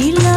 y